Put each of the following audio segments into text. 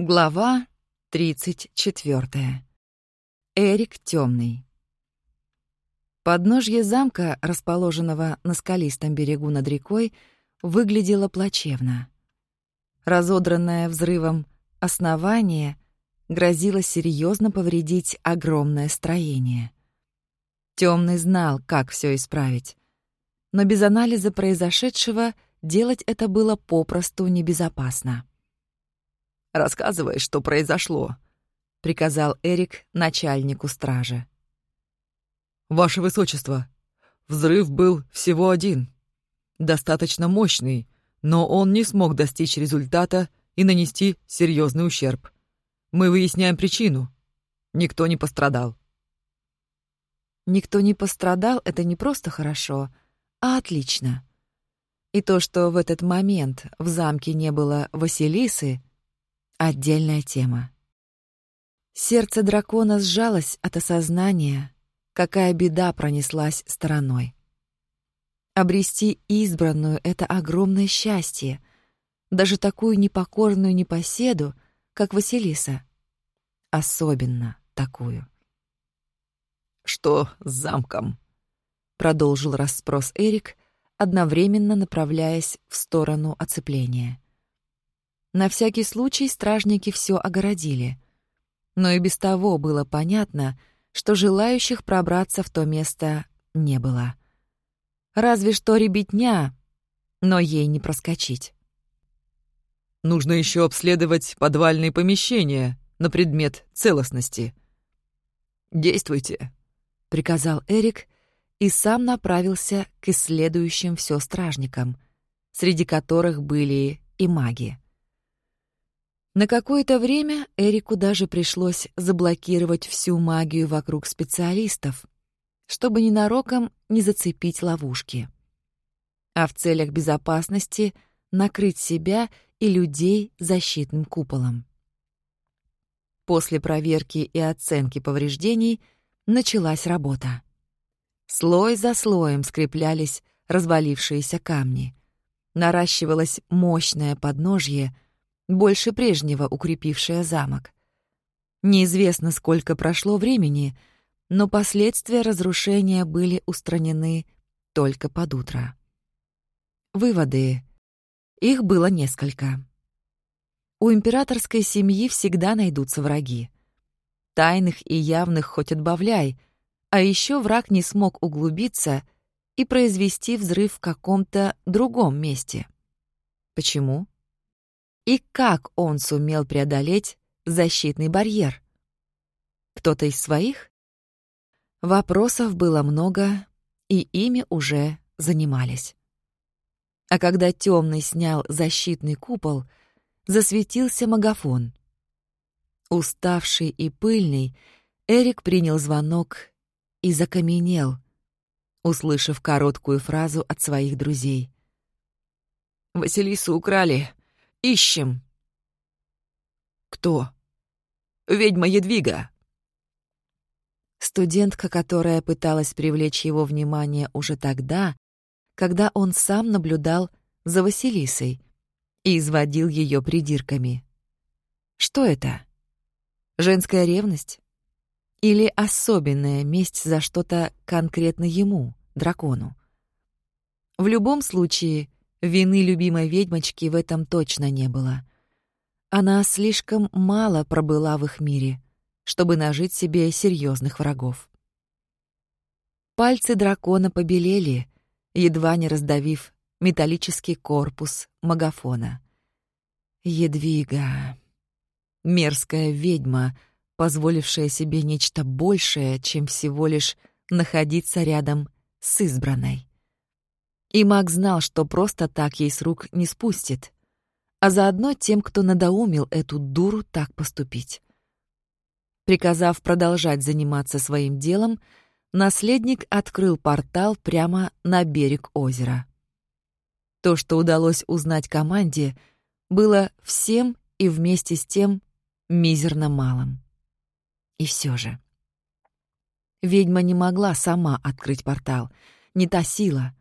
Глава 34. Эрик Темный. Подножье замка, расположенного на скалистом берегу над рекой, выглядело плачевно. Разодранное взрывом основание грозило серьезно повредить огромное строение. Темный знал, как все исправить. Но без анализа произошедшего делать это было попросту небезопасно. Рассказывай, что произошло», — приказал Эрик начальнику стражи. «Ваше Высочество, взрыв был всего один. Достаточно мощный, но он не смог достичь результата и нанести серьезный ущерб. Мы выясняем причину. Никто не пострадал». Никто не пострадал — это не просто хорошо, а отлично. И то, что в этот момент в замке не было Василисы, Отдельная тема. Сердце дракона сжалось от осознания, какая беда пронеслась стороной. Обрести избранную — это огромное счастье, даже такую непокорную непоседу, как Василиса. Особенно такую. «Что с замком?» — продолжил расспрос Эрик, одновременно направляясь в сторону оцепления. На всякий случай стражники все огородили. Но и без того было понятно, что желающих пробраться в то место не было. Разве что ребятня, но ей не проскочить. «Нужно еще обследовать подвальные помещения на предмет целостности». «Действуйте», — приказал Эрик и сам направился к исследующим все стражникам, среди которых были и маги. На какое-то время Эрику даже пришлось заблокировать всю магию вокруг специалистов, чтобы ненароком не зацепить ловушки. А в целях безопасности накрыть себя и людей защитным куполом. После проверки и оценки повреждений началась работа. Слой за слоем скреплялись развалившиеся камни. Наращивалось мощное подножье — больше прежнего укрепившая замок. Неизвестно, сколько прошло времени, но последствия разрушения были устранены только под утро. Выводы. Их было несколько. У императорской семьи всегда найдутся враги. Тайных и явных хоть отбавляй, а еще враг не смог углубиться и произвести взрыв в каком-то другом месте. Почему? И как он сумел преодолеть защитный барьер? Кто-то из своих? Вопросов было много, и ими уже занимались. А когда темный снял защитный купол, засветился магафон. Уставший и пыльный, Эрик принял звонок и закаменел, услышав короткую фразу от своих друзей. «Василису украли. Ищем». «Кто?» «Ведьма Едвига». Студентка, которая пыталась привлечь его внимание уже тогда, когда он сам наблюдал за Василисой и изводил ее придирками. Что это? Женская ревность? Или особенная месть за что-то конкретно ему, дракону? В любом случае, Вины любимой ведьмочки в этом точно не было. Она слишком мало пробыла в их мире, чтобы нажить себе серьезных врагов. Пальцы дракона побелели, едва не раздавив металлический корпус магафона. Едвига. Мерзкая ведьма, позволившая себе нечто большее, чем всего лишь находиться рядом с избранной. И маг знал, что просто так ей с рук не спустит, а заодно тем, кто надоумил эту дуру так поступить. Приказав продолжать заниматься своим делом, наследник открыл портал прямо на берег озера. То, что удалось узнать команде, было всем и вместе с тем мизерно малым. И все же. Ведьма не могла сама открыть портал, не та сила,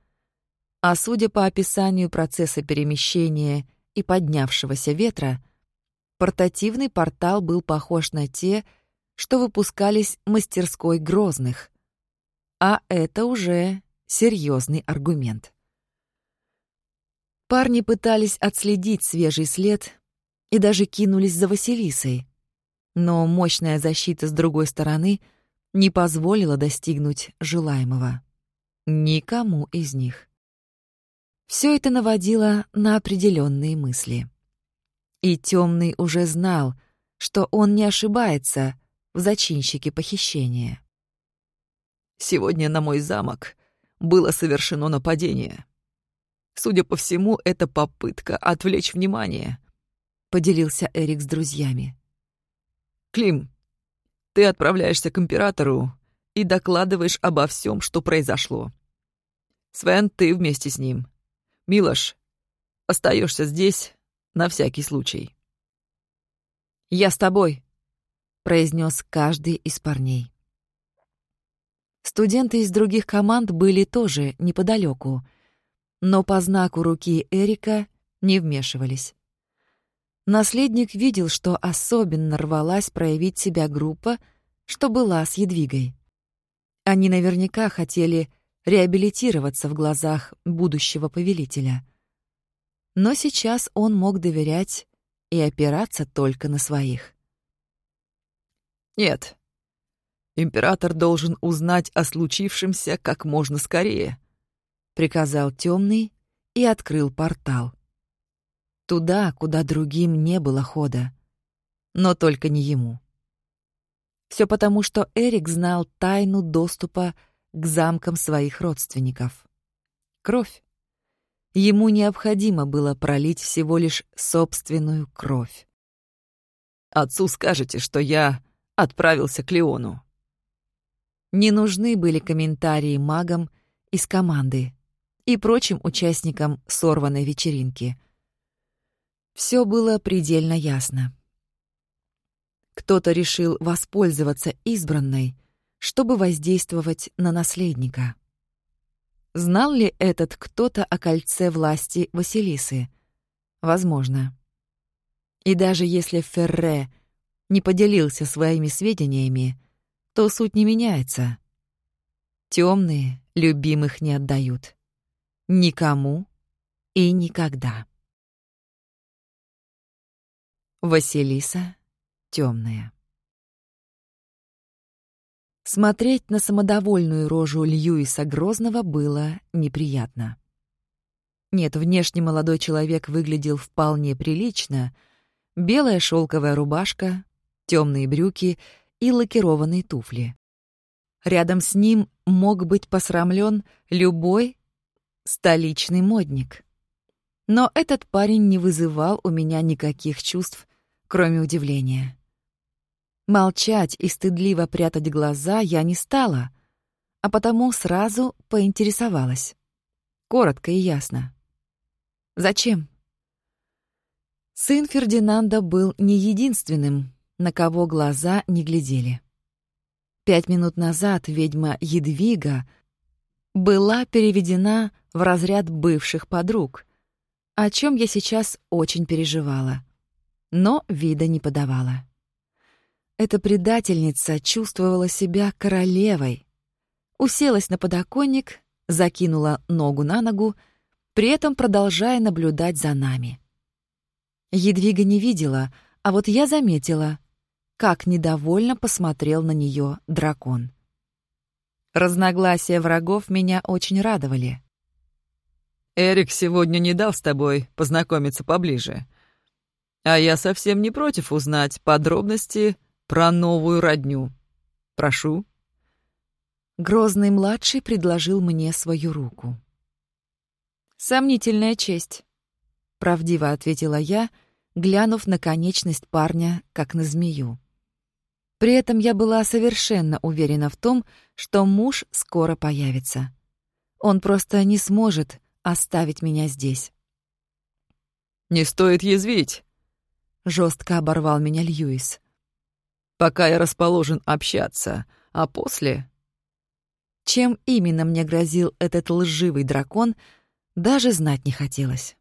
а судя по описанию процесса перемещения и поднявшегося ветра, Портативный портал был похож на те, что выпускались мастерской Грозных. А это уже серьезный аргумент. Парни пытались отследить свежий след и даже кинулись за Василисой, но мощная защита с другой стороны не позволила достигнуть желаемого. Никому из них. Все это наводило на определенные мысли. И темный уже знал, что он не ошибается в зачинщике похищения. «Сегодня на мой замок было совершено нападение», Судя по всему, это попытка отвлечь внимание», — поделился Эрик с друзьями. «Клим, ты отправляешься к императору и докладываешь обо всем, что произошло. Свен, ты вместе с ним. Милош, остаешься здесь на всякий случай». «Я с тобой», — произнес каждый из парней. Студенты из других команд были тоже неподалеку, но по знаку руки Эрика не вмешивались. Наследник видел, что особенно рвалась проявить себя группа, что была с Едвигой. Они наверняка хотели реабилитироваться в глазах будущего повелителя. Но сейчас он мог доверять и опираться только на своих. «Нет. Император должен узнать о случившемся как можно скорее», приказал темный и открыл портал. Туда, куда другим не было хода. Но только не ему. Все потому, что Эрик знал тайну доступа к замкам своих родственников. Кровь. Ему необходимо было пролить всего лишь собственную кровь. «Отцу скажете, что я отправился к Леону». Не нужны были комментарии магам из команды и прочим участникам сорванной вечеринки. Все было предельно ясно. Кто-то решил воспользоваться избранной, чтобы воздействовать на наследника. Знал ли этот кто-то о кольце власти Василисы? Возможно. И даже если Ферре не поделился своими сведениями, то суть не меняется. Темные любимых не отдают. Никому и никогда. Василиса темная. Смотреть на самодовольную рожу Льюиса Грозного было неприятно. Нет, внешне молодой человек выглядел вполне прилично. Белая шелковая рубашка, темные брюки и лакированные туфли. Рядом с ним мог быть посрамлен любой столичный модник. Но этот парень не вызывал у меня никаких чувств, кроме удивления. Молчать и стыдливо прятать глаза я не стала, а потому сразу поинтересовалась. Коротко и ясно. «Зачем?» Сын Фердинанда был не единственным, на кого глаза не глядели. Пять минут назад ведьма Едвига была переведена в разряд бывших подруг, о чем я сейчас очень переживала, но вида не подавала. Эта предательница чувствовала себя королевой, уселась на подоконник, закинула ногу на ногу, при этом продолжая наблюдать за нами. Едвига не видела, а вот я заметила, как недовольно посмотрел на нее дракон. Разногласия врагов меня очень радовали. «Эрик сегодня не дал с тобой познакомиться поближе. А я совсем не против узнать подробности про новую родню. Прошу». Грозный младший предложил мне свою руку. «Сомнительная честь», — правдиво ответила я, глянув на конечность парня, как на змею. При этом я была совершенно уверена в том, что муж скоро появится. Он просто не сможет оставить меня здесь. «Не стоит язвить», — жестко оборвал меня Льюис. «Пока я расположен общаться, а после...» Чем именно мне грозил этот лживый дракон, даже знать не хотелось.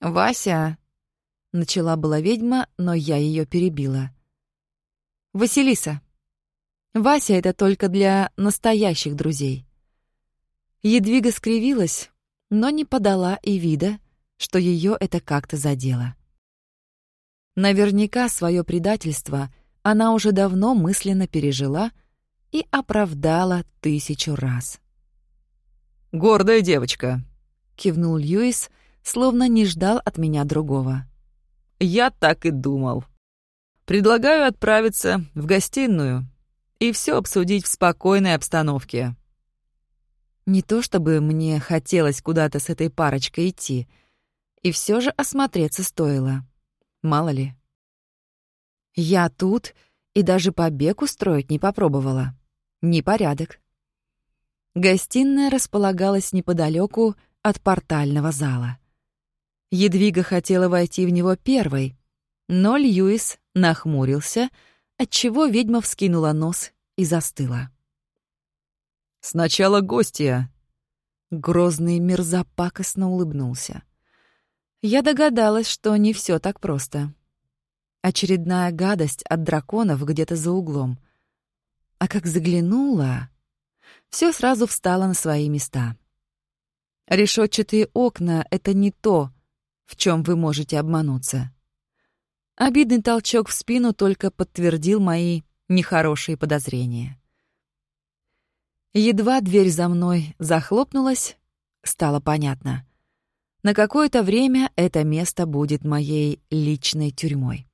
«Вася, Начала была ведьма, но я ее перебила. «Василиса. Вася — это только для настоящих друзей». Едвига скривилась, но не подала и вида, что ее это как-то задело. Наверняка свое предательство она уже давно мысленно пережила и оправдала тысячу раз. «Гордая девочка», — кивнул Льюис, словно не ждал от меня другого. «Я так и думал. Предлагаю отправиться в гостиную и все обсудить в спокойной обстановке». Не то чтобы мне хотелось куда-то с этой парочкой идти, и все же осмотреться стоило. Мало ли. Я тут и даже побег устроить не попробовала. Непорядок. Гостиная располагалась неподалеку от портального зала. Едвига хотела войти в него первой, но Льюис нахмурился, отчего ведьма вскинула нос и застыла. «Сначала гостья!» Грозный мерзопакостно улыбнулся. Я догадалась, что не все так просто. Очередная гадость от драконов где-то за углом. А как заглянула, все сразу встало на свои места. Решетчатые окна — это не то, в чем вы можете обмануться. Обидный толчок в спину только подтвердил мои нехорошие подозрения. Едва дверь за мной захлопнулась, стало понятно. На какое-то время это место будет моей личной тюрьмой.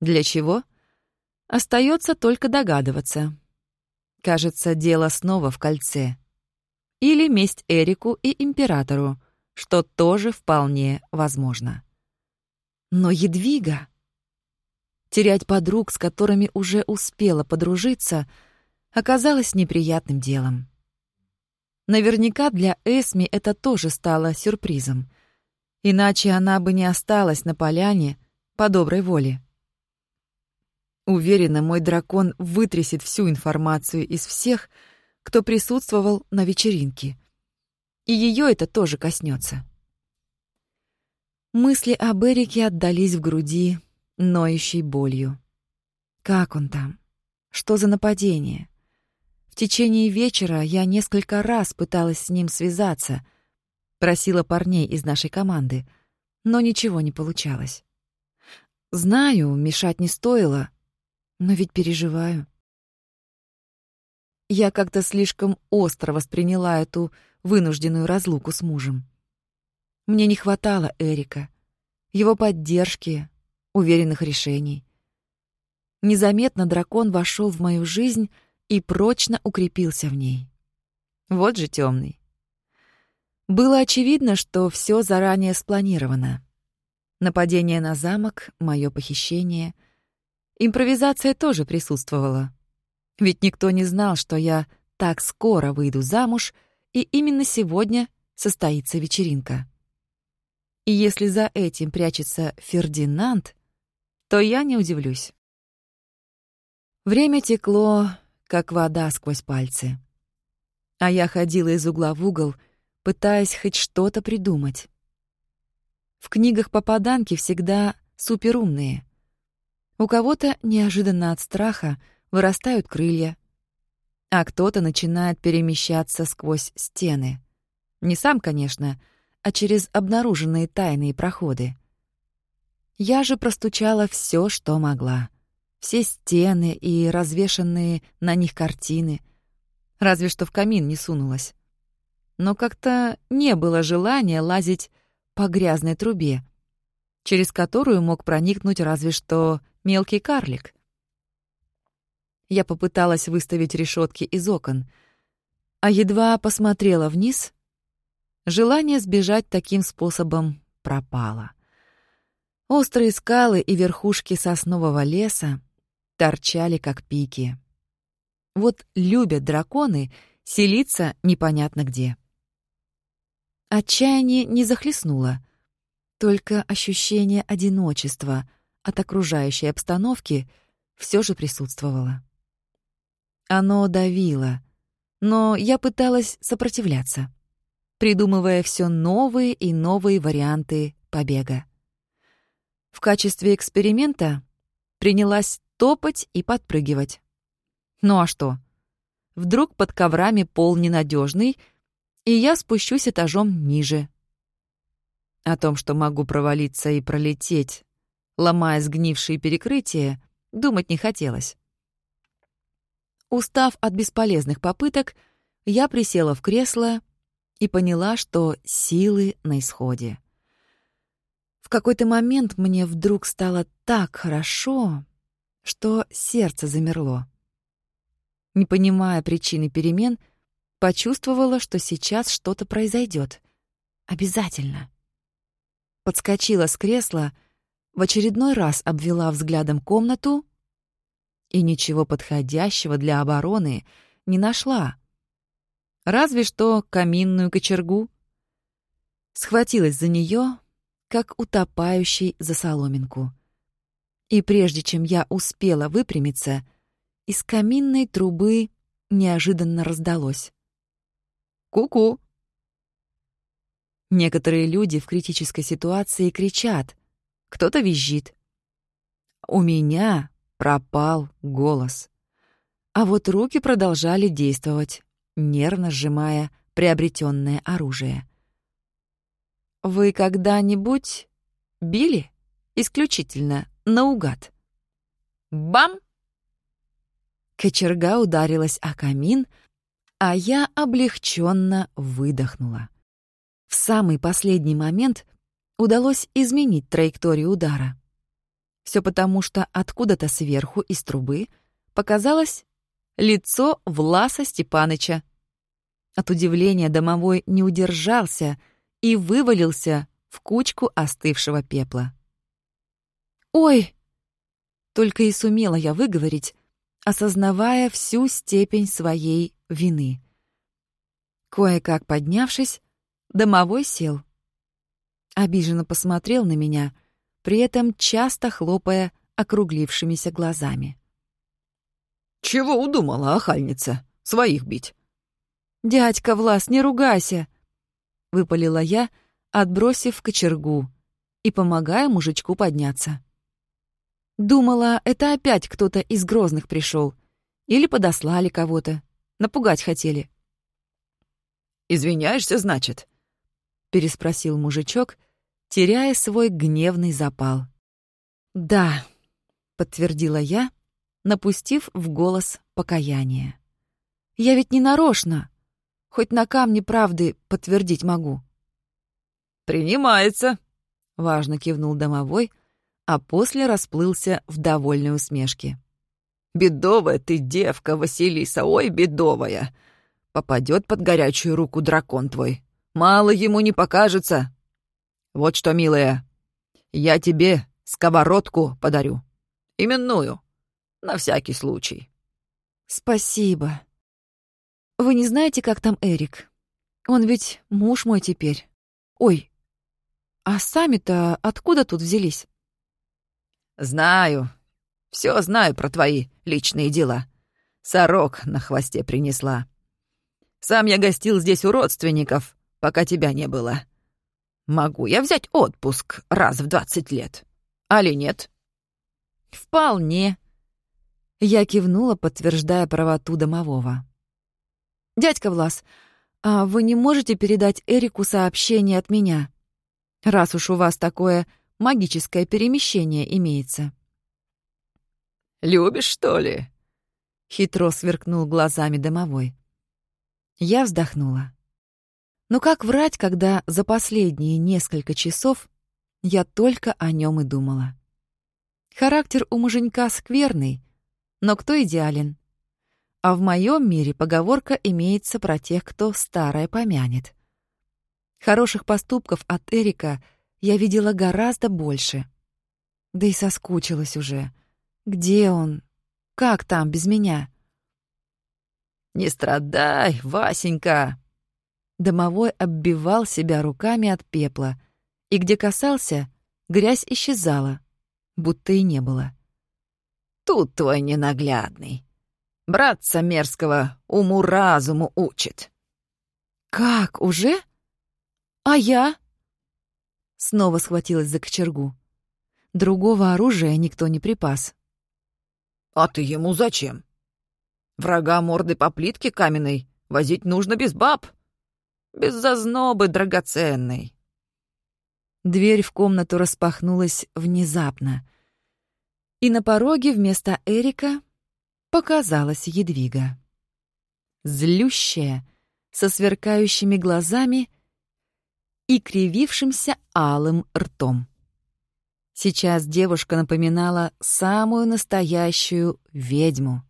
Для чего? Остается только догадываться. Кажется, дело снова в кольце. Или месть Эрику и императору, что тоже вполне возможно. Но Едвига... Терять подруг, с которыми уже успела подружиться, оказалось неприятным делом. Наверняка для Эсми это тоже стало сюрпризом. Иначе она бы не осталась на поляне по доброй воле. Уверена, мой дракон вытрясет всю информацию из всех, кто присутствовал на вечеринке. И ее это тоже коснется. Мысли об Эрике отдались в груди ноющей болью. Как он там? Что за нападение? В течение вечера я несколько раз пыталась с ним связаться, просила парней из нашей команды, но ничего не получалось. Знаю, мешать не стоило, но ведь переживаю. Я как-то слишком остро восприняла эту вынужденную разлуку с мужем. Мне не хватало Эрика, его поддержки, уверенных решений. Незаметно дракон вошел в мою жизнь и прочно укрепился в ней. Вот же темный. Было очевидно, что все заранее спланировано. Нападение на замок, мое похищение. Импровизация тоже присутствовала. Ведь никто не знал, что я так скоро выйду замуж, и именно сегодня состоится вечеринка. И если за этим прячется Фердинанд, то я не удивлюсь. Время текло, как вода сквозь пальцы. А я ходила из угла в угол, пытаясь хоть что-то придумать. В книгах попаданки всегда суперумные. У кого-то неожиданно от страха вырастают крылья, а кто-то начинает перемещаться сквозь стены. Не сам, конечно, а через обнаруженные тайные проходы. Я же простучала все, что могла все стены и развешанные на них картины. Разве что в камин не сунулась. Но как-то не было желания лазить по грязной трубе, через которую мог проникнуть разве что мелкий карлик. Я попыталась выставить решетки из окон, а едва посмотрела вниз, желание сбежать таким способом пропало. Острые скалы и верхушки соснового леса торчали как пики. Вот любят драконы селиться непонятно где. Отчаяние не захлестнуло, только ощущение одиночества от окружающей обстановки все же присутствовало. Оно давило, но я пыталась сопротивляться, придумывая все новые и новые варианты побега. качестве эксперимента принялась топать и подпрыгивать. Ну а что? Вдруг под коврами пол ненадежный, и я спущусь этажом ниже. О том, что могу провалиться и пролететь, ломая сгнившие перекрытия, думать не хотелось. Устав от бесполезных попыток, я присела в кресло и поняла, что силы на исходе. В какой-то момент мне вдруг стало так хорошо, что сердце замерло. Не понимая причины перемен, почувствовала, что сейчас что-то произойдет. Обязательно. Подскочила с кресла, в очередной раз обвела взглядом комнату и ничего подходящего для обороны не нашла. Разве что каминную кочергу. Схватилась за нее, как утопающий за соломинку. И прежде чем я успела выпрямиться, из каминной трубы неожиданно раздалось. «Ку-ку!» Некоторые люди в критической ситуации кричат, кто-то визжит. У меня пропал голос. А вот руки продолжали действовать, нервно сжимая приобретенное оружие. «Вы когда-нибудь били? Исключительно наугад?» «Бам!» Кочерга ударилась о камин, а я облегченно выдохнула. В самый последний момент удалось изменить траекторию удара. Все потому, что откуда-то сверху из трубы показалось лицо Власа Степаныча. От удивления домовой не удержался и вывалился в кучку остывшего пепла. «Ой!» Только и сумела я выговорить, осознавая всю степень своей вины. Кое-как поднявшись, домовой сел. Обиженно посмотрел на меня, при этом часто хлопая округлившимися глазами. «Чего удумала, охальница? Своих бить?» «Дядька Влас, не ругайся!» — выпалила я, отбросив кочергу и помогая мужичку подняться. Думала, это опять кто-то из грозных пришел. Или подослали кого-то. Напугать хотели. «Извиняешься, значит?» — переспросил мужичок, теряя свой гневный запал. «Да», — подтвердила я, напустив в голос покаяние. «Я ведь не нарочно. Хоть на камне правды подтвердить могу». «Принимается», — важно кивнул домовой, — а после расплылся в довольной усмешке. «Бедовая ты девка, Василиса, ой, бедовая! Попадет под горячую руку дракон твой. Мало ему не покажется. Вот что, милая, я тебе сковородку подарю. Именную. На всякий случай». «Спасибо. Вы не знаете, как там Эрик? Он ведь муж мой теперь. Ой, а сами-то откуда тут взялись?» «Знаю. Все знаю про твои личные дела. Сорок на хвосте принесла. Сам я гостил здесь у родственников, пока тебя не было. Могу я взять отпуск раз в двадцать лет? Али нет?» «Вполне». Я кивнула, подтверждая правоту домового. «Дядька Влас, а вы не можете передать Эрику сообщение от меня? Раз уж у вас такое магическое перемещение имеется. «Любишь, что ли?» — хитро сверкнул глазами домовой. Я вздохнула. Но как врать, когда за последние несколько часов я только о нем и думала? Характер у муженька скверный, но кто идеален? А в моем мире поговорка имеется про тех, кто старое помянет. Хороших поступков от Эрика — я видела гораздо больше. Да и соскучилась уже. Где он? Как там без меня? «Не страдай, Васенька!» Домовой оббивал себя руками от пепла, и где касался, грязь исчезала, будто и не было. «Тут твой ненаглядный. Братца мерзкого уму-разуму учит». «Как, уже? А я?» Снова схватилась за кочергу. Другого оружия никто не припас. «А ты ему зачем? Врага морды по плитке каменной возить нужно без баб, без зазнобы драгоценной». Дверь в комнату распахнулась внезапно, и на пороге вместо Эрика показалась Едвига. Злющая, со сверкающими глазами и кривившимся алым ртом. Сейчас девушка напоминала самую настоящую ведьму.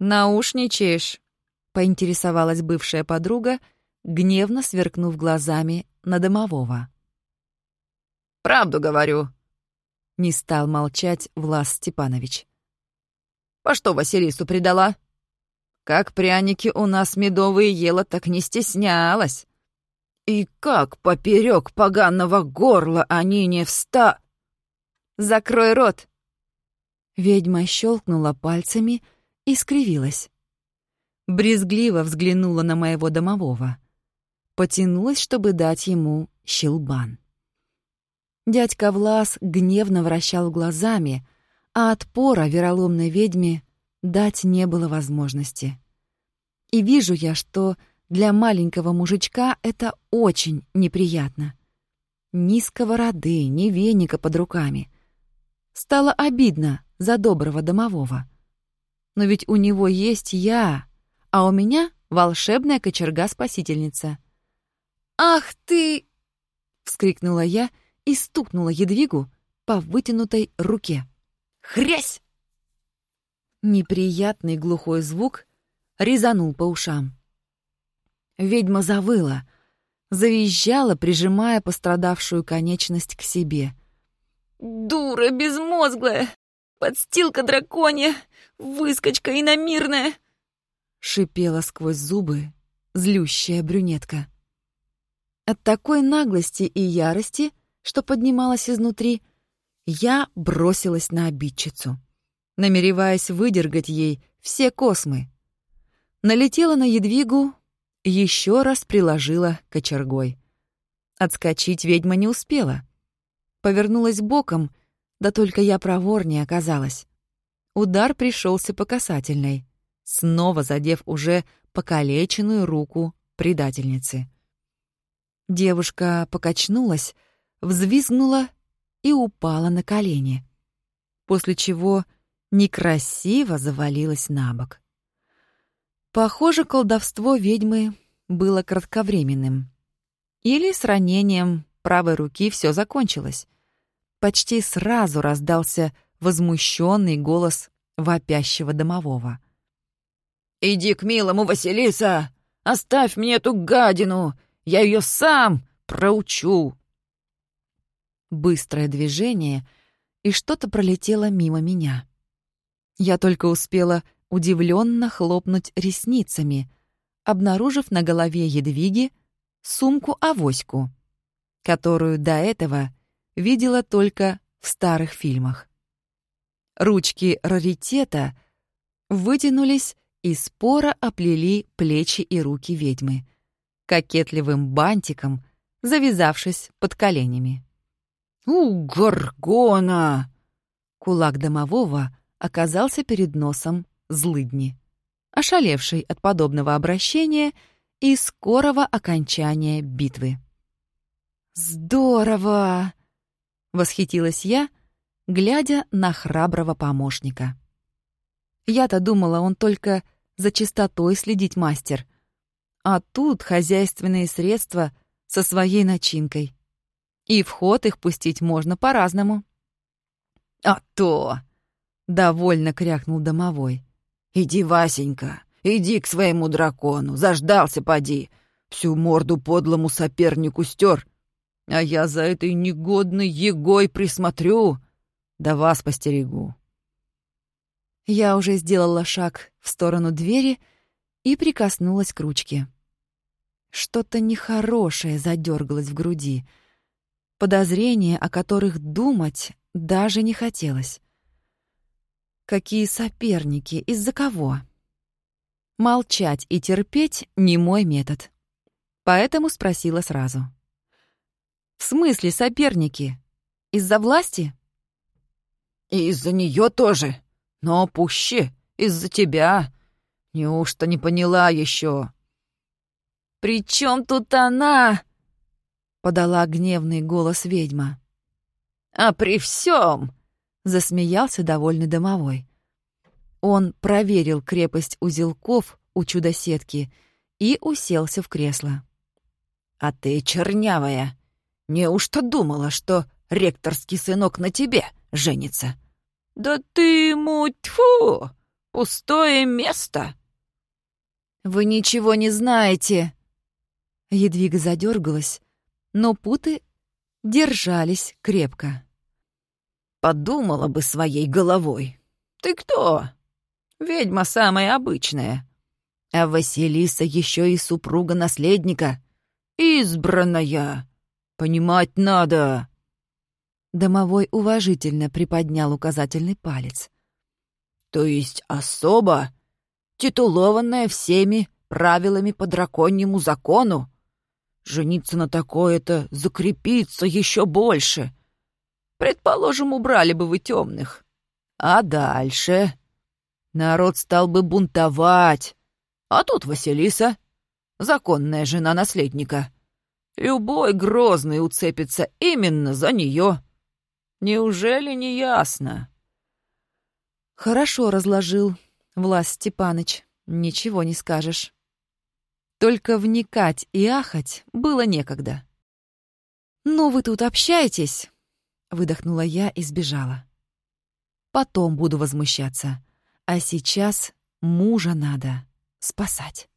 «Наушничаешь?» — поинтересовалась бывшая подруга, гневно сверкнув глазами на домового. «Правду говорю», — не стал молчать Влас Степанович. «По что Василису предала? Как пряники у нас медовые ела, так не стеснялась. И как поперек поганого горла они не вста... Закрой рот! Ведьма щелкнула пальцами и скривилась. Брезгливо взглянула на моего домового. Потянулась, чтобы дать ему щелбан. Дядька Влас гневно вращал глазами, а отпора вероломной ведьме дать не было возможности. И вижу я, что для маленького мужичка это очень неприятно. Ни сковороды, ни веника под руками. Стало обидно за доброго домового. Но ведь у него есть я, а у меня волшебная кочерга-спасительница. «Ах ты!» — вскрикнула я и стукнула Едвигу по вытянутой руке. «Хрясь!» Неприятный глухой звук резанул по ушам. Ведьма завыла, завизжала, прижимая пострадавшую конечность к себе. «Дура безмозглая! Подстилка драконья! Выскочка иномирная!» Шипела сквозь зубы злющая брюнетка. От такой наглости и ярости, что поднималась изнутри, я бросилась на обидчицу, намереваясь выдергать ей все космы. Налетела на едвигу, еще раз приложила кочергой. Отскочить ведьма не успела. Повернулась боком, да только я проворнее оказалась. Удар пришелся по касательной, снова задев уже покалеченную руку предательницы. Девушка покачнулась, взвизгнула и упала на колени, после чего некрасиво завалилась на бок. Похоже, колдовство ведьмы было кратковременным. Или с ранением правой руки все закончилось. Почти сразу раздался возмущенный голос вопящего домового. «Иди к милому, Василиса! Оставь мне эту гадину! Я ее сам проучу!» Быстрое движение, и что-то пролетело мимо меня. Я только успела удивленно хлопнуть ресницами, обнаружив на голове едвиги сумку-авоську, которую до этого видела только в старых фильмах. Ручки раритета вытянулись и споро оплели плечи и руки ведьмы, кокетливым бантиком завязавшись под коленями. «У, горгона!» Кулак домового оказался перед носом злыдни, ошалевший от подобного обращения и скорого окончания битвы. «Здорово!» — восхитилась я, глядя на храброго помощника. Я-то думала, он только за чистотой следить мастер, а тут хозяйственные средства со своей начинкой. И в ход их пустить можно по-разному. «А то!» — довольно крякнул домовой. «Иди, Васенька, иди к своему дракону, заждался поди, всю морду подлому сопернику стер, а я за этой негодной егой присмотрю, да вас постерегу». Я уже сделала шаг в сторону двери и прикоснулась к ручке. Что-то нехорошее задергалось в груди. Подозрения, о которых думать даже не хотелось. Какие соперники, из-за кого? Молчать и терпеть — не мой метод. Поэтому спросила сразу. «В смысле соперники? Из-за власти? И из-за нее тоже. Но пуще из-за тебя. Неужто не поняла еще? «При чем тут она?» — подала гневный голос ведьма. «А при всем!» — засмеялся довольный домовой. Он проверил крепость узелков у чудо-сетки и уселся в кресло. «А ты чернявая. Неужто думала, что ректорский сынок на тебе женится?» «Да ты ему, тьфу, пустое место!» «Вы ничего не знаете!» Едвига задергалась, но путы держались крепко. «Подумала бы своей головой. Ты кто? Ведьма самая обычная. А Василиса еще и супруга наследника. Избранная. Понимать надо!» Домовой уважительно приподнял указательный палец. «То есть особо, титулованная всеми правилами по драконьему закону? Жениться на такое-то закрепиться еще больше. Предположим, убрали бы вы темных. А дальше? Народ стал бы бунтовать. А тут Василиса, законная жена наследника. Любой грозный уцепится именно за нее. Неужели не ясно? Хорошо разложил, Влас Степаныч, ничего не скажешь. Только вникать и ахать было некогда. «Ну, вы тут общаетесь?» — выдохнула я и сбежала. «Потом буду возмущаться, а сейчас мужа надо спасать».